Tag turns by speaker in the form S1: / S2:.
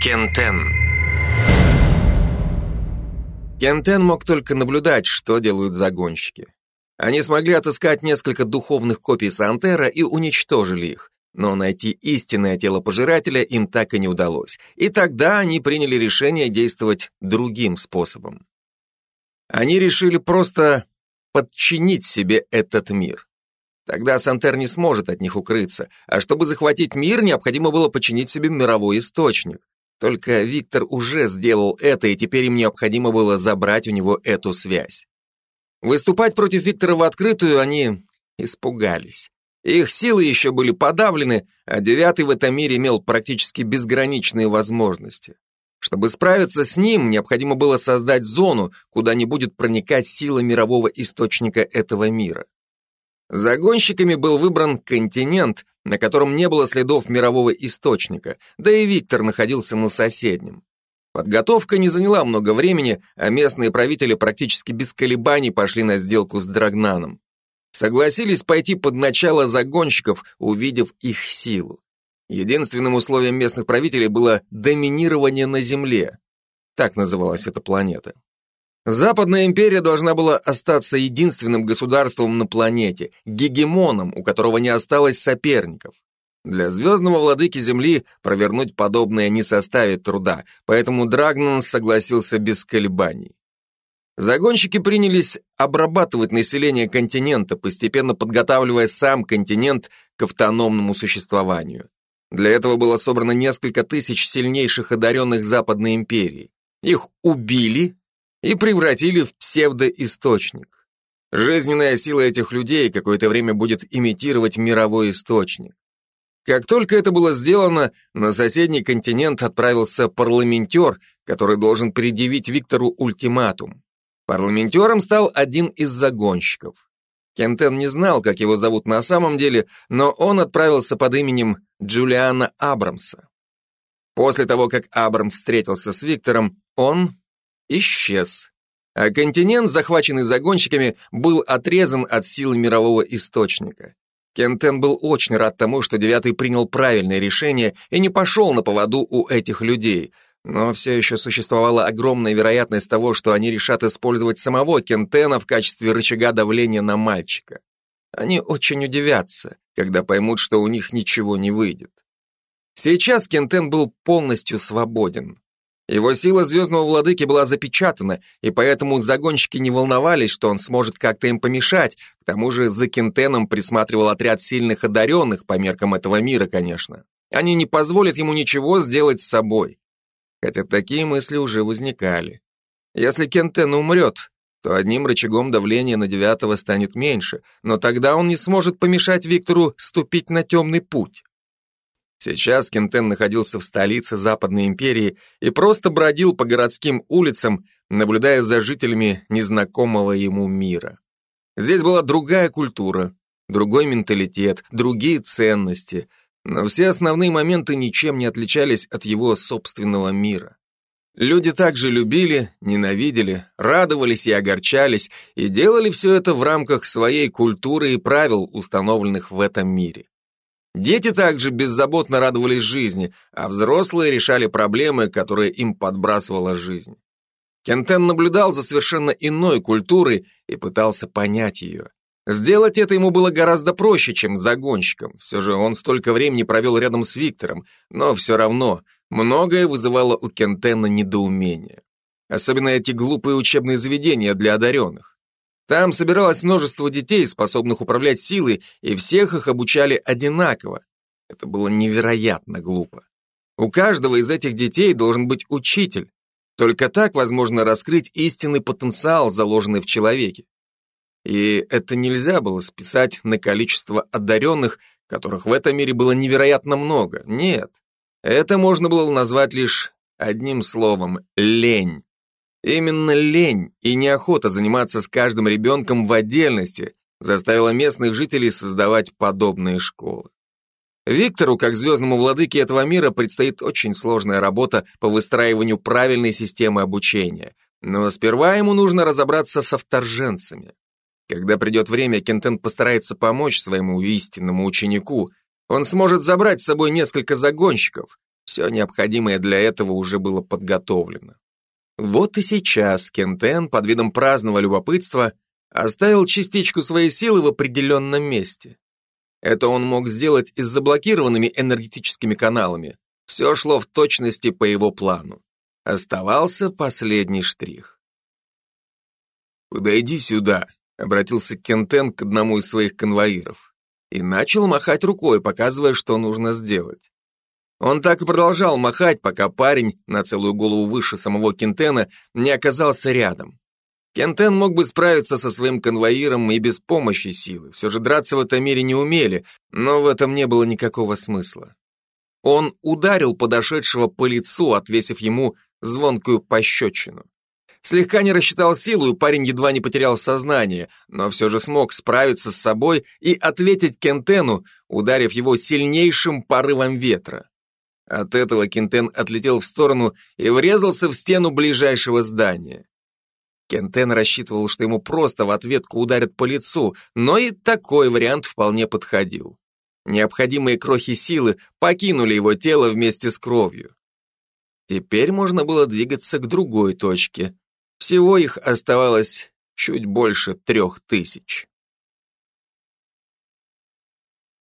S1: Кентен Кентен мог только наблюдать, что делают загонщики. Они смогли отыскать несколько духовных копий Сантера и уничтожили их, но найти истинное тело пожирателя им так и не удалось, и тогда они приняли решение действовать другим способом. Они решили просто подчинить себе этот мир. Тогда Сантер не сможет от них укрыться, а чтобы захватить мир, необходимо было подчинить себе мировой источник. Только Виктор уже сделал это, и теперь им необходимо было забрать у него эту связь. Выступать против Виктора в открытую они испугались. Их силы еще были подавлены, а девятый в этом мире имел практически безграничные возможности. Чтобы справиться с ним, необходимо было создать зону, куда не будет проникать сила мирового источника этого мира. Загонщиками был выбран континент, на котором не было следов мирового источника, да и Виктор находился на соседнем. Подготовка не заняла много времени, а местные правители практически без колебаний пошли на сделку с Драгнаном. Согласились пойти под начало загонщиков, увидев их силу. Единственным условием местных правителей было доминирование на Земле. Так называлась эта планета. Западная империя должна была остаться единственным государством на планете, гегемоном, у которого не осталось соперников. Для звездного владыки Земли провернуть подобное не составит труда, поэтому Драгнан согласился без колебаний. Загонщики принялись обрабатывать население континента, постепенно подготавливая сам континент к автономному существованию. Для этого было собрано несколько тысяч сильнейших одаренных Западной империи. Их убили и превратили в псевдоисточник. Жизненная сила этих людей какое-то время будет имитировать мировой источник. Как только это было сделано, на соседний континент отправился парламентер, который должен предъявить Виктору ультиматум. Парламентером стал один из загонщиков. Кентен не знал, как его зовут на самом деле, но он отправился под именем Джулиана Абрамса. После того, как Абрам встретился с Виктором, он исчез. А континент, захваченный загонщиками, был отрезан от силы мирового источника. Кентен был очень рад тому, что Девятый принял правильное решение и не пошел на поводу у этих людей, но все еще существовала огромная вероятность того, что они решат использовать самого Кентена в качестве рычага давления на мальчика. Они очень удивятся, когда поймут, что у них ничего не выйдет. Сейчас Кентен был полностью свободен. Его сила звездного владыки была запечатана, и поэтому загонщики не волновались, что он сможет как-то им помешать. К тому же за Кентеном присматривал отряд сильных одаренных, по меркам этого мира, конечно. Они не позволят ему ничего сделать с собой. Хотя такие мысли уже возникали. Если Кентен умрет, то одним рычагом давления на девятого станет меньше, но тогда он не сможет помешать Виктору ступить на темный путь. Сейчас Кентен находился в столице Западной империи и просто бродил по городским улицам, наблюдая за жителями незнакомого ему мира. Здесь была другая культура, другой менталитет, другие ценности, но все основные моменты ничем не отличались от его собственного мира. Люди также любили, ненавидели, радовались и огорчались, и делали все это в рамках своей культуры и правил, установленных в этом мире. Дети также беззаботно радовались жизни, а взрослые решали проблемы, которые им подбрасывала жизнь. Кентен наблюдал за совершенно иной культурой и пытался понять ее. Сделать это ему было гораздо проще, чем загонщиком. Все же он столько времени провел рядом с Виктором, но все равно многое вызывало у Кентена недоумение. Особенно эти глупые учебные заведения для одаренных. Там собиралось множество детей, способных управлять силой, и всех их обучали одинаково. Это было невероятно глупо. У каждого из этих детей должен быть учитель. Только так возможно раскрыть истинный потенциал, заложенный в человеке. И это нельзя было списать на количество одаренных, которых в этом мире было невероятно много. Нет, это можно было назвать лишь одним словом – лень. Именно лень и неохота заниматься с каждым ребенком в отдельности заставила местных жителей создавать подобные школы. Виктору, как звездному владыке этого мира, предстоит очень сложная работа по выстраиванию правильной системы обучения. Но сперва ему нужно разобраться со вторженцами. Когда придет время, Кентен постарается помочь своему истинному ученику. Он сможет забрать с собой несколько загонщиков. Все необходимое для этого уже было подготовлено. Вот и сейчас Кентен под видом праздного любопытства оставил частичку своей силы в определенном месте. Это он мог сделать и с заблокированными энергетическими каналами. Все шло в точности по его плану. Оставался последний штрих. «Подойди сюда», — обратился Кентен к одному из своих конвоиров и начал махать рукой, показывая, что нужно сделать. Он так и продолжал махать, пока парень, на целую голову выше самого Кентена, не оказался рядом. Кентен мог бы справиться со своим конвоиром и без помощи силы. Все же драться в этом мире не умели, но в этом не было никакого смысла. Он ударил подошедшего по лицу, отвесив ему звонкую пощечину. Слегка не рассчитал силу, и парень едва не потерял сознание, но все же смог справиться с собой и ответить Кентену, ударив его сильнейшим порывом ветра. От этого Кентен отлетел в сторону и врезался в стену ближайшего здания. Кентен рассчитывал, что ему просто в ответку ударят по лицу, но и такой вариант вполне подходил. Необходимые крохи силы покинули его тело вместе с кровью. Теперь можно было двигаться к другой точке. Всего их оставалось чуть больше трех тысяч.